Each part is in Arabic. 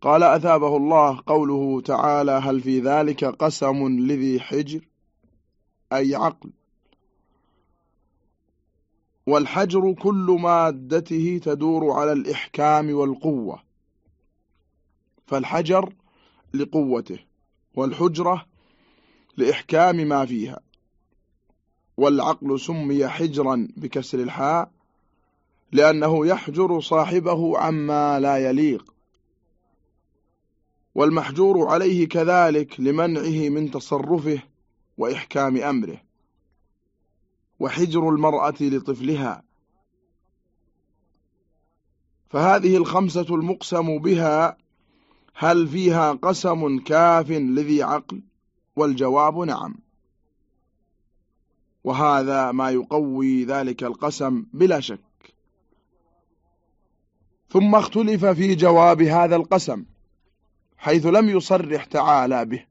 قال أثابه الله قوله تعالى هل في ذلك قسم لذي حجر؟ أي عقل. والحجر كل مادته تدور على الإحكام والقوة. فالحجر لقوته والحجرة لإحكام ما فيها. والعقل سمي حجرا بكسر الحاء لأنه يحجر صاحبه عما لا يليق. والمحجور عليه كذلك لمنعه من تصرفه وإحكام أمره. وحجر المرأة لطفلها. فهذه الخمسة المقسم بها هل فيها قسم كاف لذي عقل؟ والجواب نعم. وهذا ما يقوي ذلك القسم بلا شك. ثم اختلف في جواب هذا القسم. حيث لم يصرح تعالى به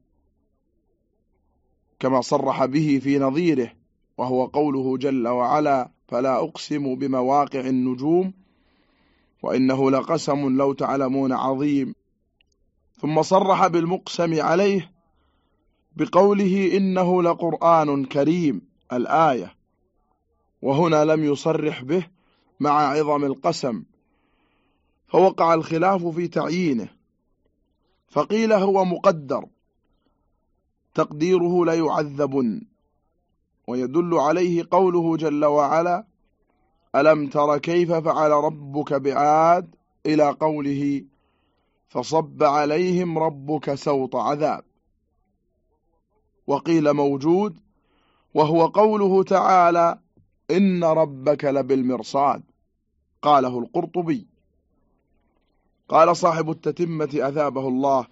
كما صرح به في نظيره وهو قوله جل وعلا فلا أقسم بمواقع النجوم وإنه لقسم لو تعلمون عظيم. ثم صرح بالمقسم عليه بقوله إنه لقرآن كريم الآية وهنا لم يصرح به مع عظم القسم فوقع الخلاف في تعيينه. فقيل هو مقدر. تقديره ليعذبن ويدل عليه قوله جل وعلا ألم تر كيف فعل ربك بعاد إلى قوله فصب عليهم ربك سوط عذاب. وقيل موجود وهو قوله تعالى إن ربك لبالمرصاد. قاله القرطبي. قال صاحب التتمة أثابه الله.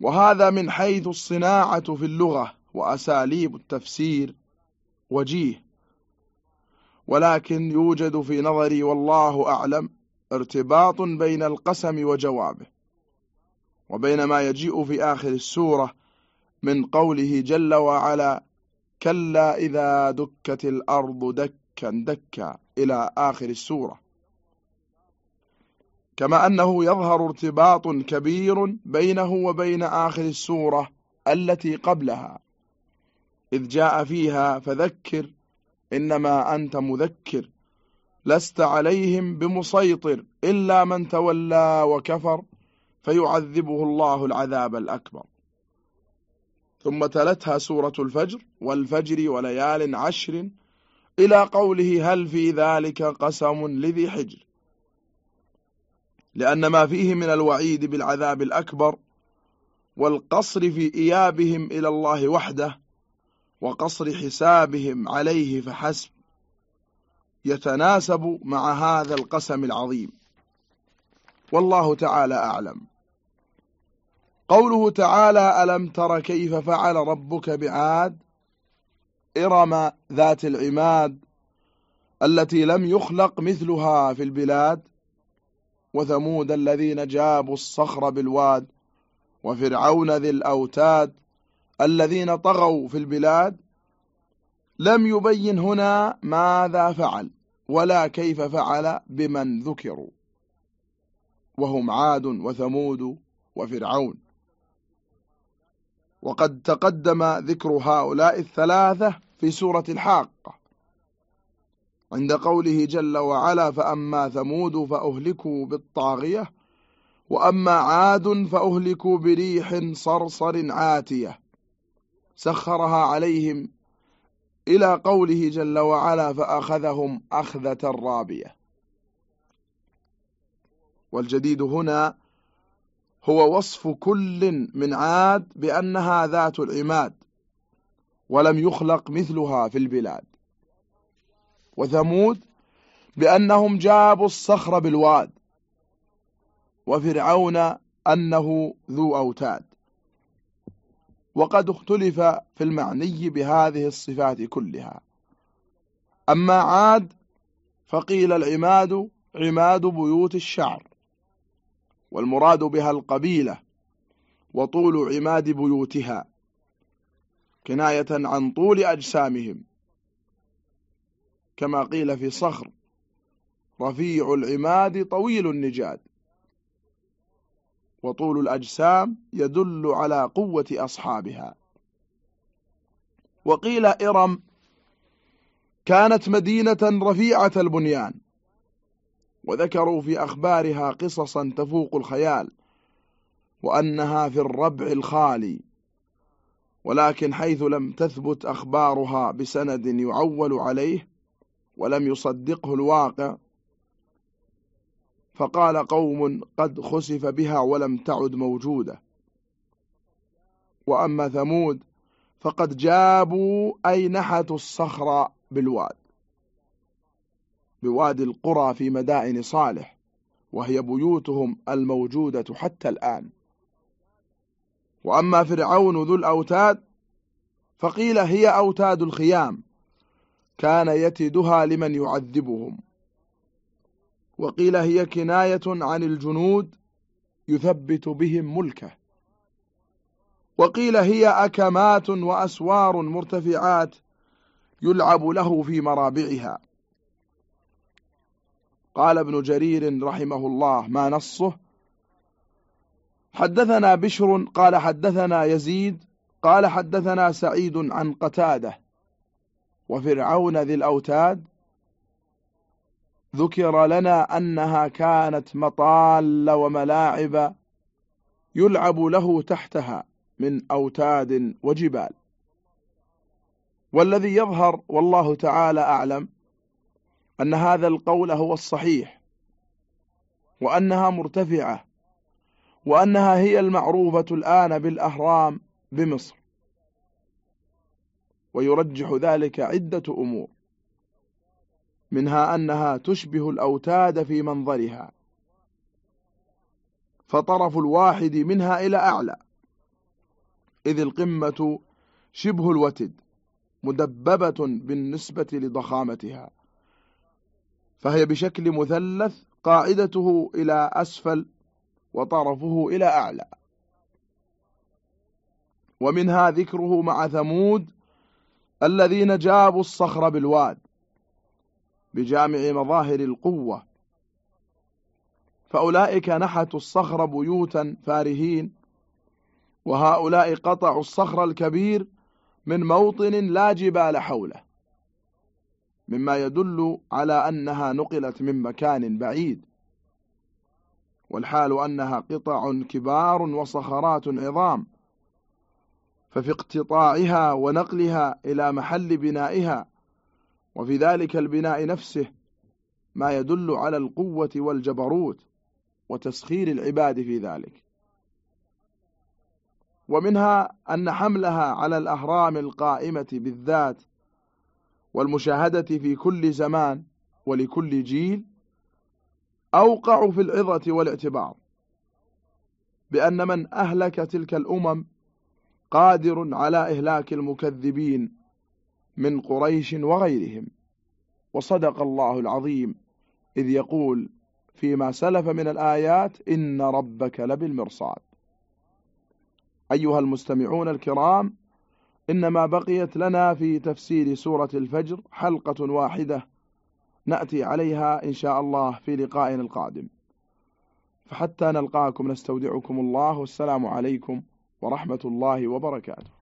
وهذا من حيث الصناعة في اللغة وأساليب التفسير وجيه. ولكن يوجد في نظري والله أعلم ارتباط بين القسم وجوابه وبين ما يجيء في آخر السورة من قوله جل وعلا كلا إذا دكت الأرض دكا دكا إلى آخر السورة. كما أنه يظهر ارتباط كبير بينه وبين آخر السورة التي قبلها. إذ جاء فيها فذكر إنما أنت مذكر لست عليهم بمسيطر إلا من تولى وكفر فيعذبه الله العذاب الأكبر. ثم تلتها سورة الفجر والفجر وليال عشر إلى قوله هل في ذلك قسم لذي حجر. لأن ما فيه من الوعيد بالعذاب الأكبر والقصر في إيابهم إلى الله وحده وقصر حسابهم عليه فحسب. يتناسب مع هذا القسم العظيم. والله تعالى أعلم. قوله تعالى ألم تر كيف فعل ربك بعاد؟ إرم ذات العماد التي لم يخلق مثلها في البلاد. وثمود الذين جابوا الصخر بالواد وفرعون ذي الأوتاد الذين طغوا في البلاد. لم يبين هنا ماذا فعل ولا كيف فعل بمن ذكروا. وهم عاد وثمود وفرعون. وقد تقدم ذكر هؤلاء الثلاثة في سورة الحاقة عند قوله جل وعلا فأما ثمود فأهلكوا بالطاغية وأما عاد فأهلكوا بريح صرصر عاتية. سخرها عليهم إلى قوله جل وعلا فأخذهم أخذة رابية. والجديد هنا هو وصف كل من عاد بأنها ذات العماد ولم يخلق مثلها في البلاد. وثمود بأنهم جابوا الصخر بالواد وفرعون أنه ذو أوتاد. وقد اختلف في المعني بهذه الصفات كلها. أما عاد فقيل العماد عماد بيوت الشعر والمراد بها القبيلة وطول عماد بيوتها كناية عن طول أجسامهم. كما قيل في صخر رفيع العماد طويل النجاد. وطول الأجسام يدل على قوة أصحابها. وقيل إرم كانت مدينة رفيعة البنيان. وذكروا في أخبارها قصصا تفوق الخيال وأنها في الربع الخالي. ولكن حيث لم تثبت أخبارها بسند يعول عليه ولم يصدقه الواقع فقال قوم قد خسف بها ولم تعد موجودة. وأما ثمود فقد جابوا أي نحتوا الصخر بالواد بوادي القرى في مدائن صالح وهي بيوتهم الموجودة حتى الآن. وأما فرعون ذو الأوتاد فقيل هي أوتاد الخيام. كان يتدها لمن يعذبهم. وقيل هي كناية عن الجنود يثبت بهم ملكه. وقيل هي أكمات وأسوار مرتفعات يلعب له في مرابعها. قال ابن جرير رحمه الله ما نصه؟ حدثنا بشر قال حدثنا يزيد قال حدثنا سعيد عن قتادة وفرعون ذي الأوتاد ذكر لنا أنها كانت مطال وملاعب يلعب له تحتها من أوتاد وجبال. والذي يظهر والله تعالى أعلم أن هذا القول هو الصحيح وأنها مرتفعة وأنها هي المعروفة الآن بالأهرام بمصر. ويرجح ذلك عدة أمور منها أنها تشبه الأوتاد في منظرها فطرف الواحد منها إلى أعلى إذ القمة شبه الوتد مدببة بالنسبة لضخامتها فهي بشكل مثلث قاعدته إلى أسفل وطرفه إلى أعلى. ومنها ذكره مع ثمود الذين جابوا الصخر بالواد بجامع مظاهر القوة. فأولئك نحتوا الصخر بيوتا فارهين وهؤلاء قطعوا الصخر الكبير من موطن لا جبال حوله مما يدل على أنها نقلت من مكان بعيد. والحال أنها قطع كبار وصخرات عظام ففي اقتطاعها ونقلها إلى محل بنائها وفي ذلك البناء نفسه ما يدل على القوة والجبروت وتسخير العباد في ذلك. ومنها أن حملها على الأهرام القائمة بالذات والمشاهدة في كل زمان ولكل جيل أوقع في العظة والاعتبار بأن من أهلك تلك الأمم قادر على إهلاك المكذبين من قريش وغيرهم. وصدق الله العظيم إذ يقول فيما سلف من الآيات إن ربك لبالمرصاد. أيها المستمعون الكرام إنما بقيت لنا في تفسير سورة الفجر حلقة واحدة نأتي عليها إن شاء الله في لقائنا القادم. فحتى نلقاكم نستودعكم الله والسلام عليكم ورحمة الله وبركاته.